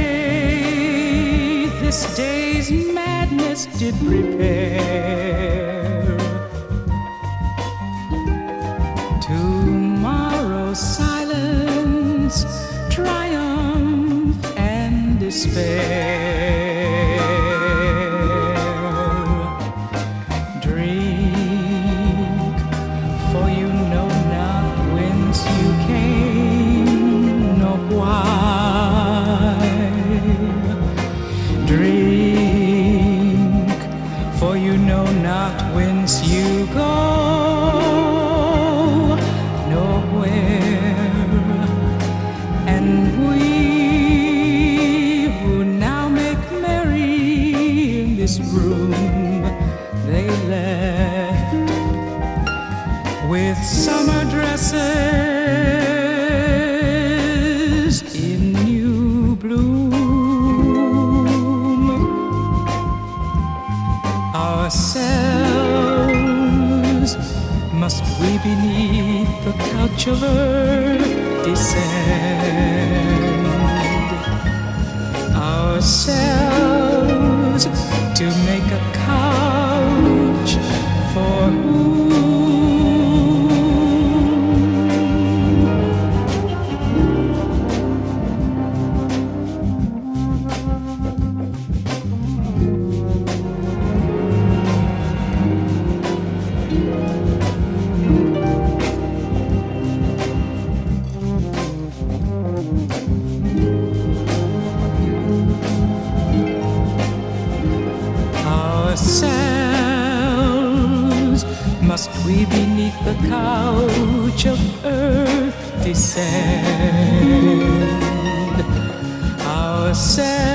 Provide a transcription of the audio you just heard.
Yesterday, this day's madness did prepare. Tomorrow's silence, triumph, and despair. For you know not whence you go, nowhere. And we who now make merry in this room, they left with summer dresses Ourselves must we beneath the couch of earth descend? Ourselves to make Must we beneath the couch of earth descend? Ourselves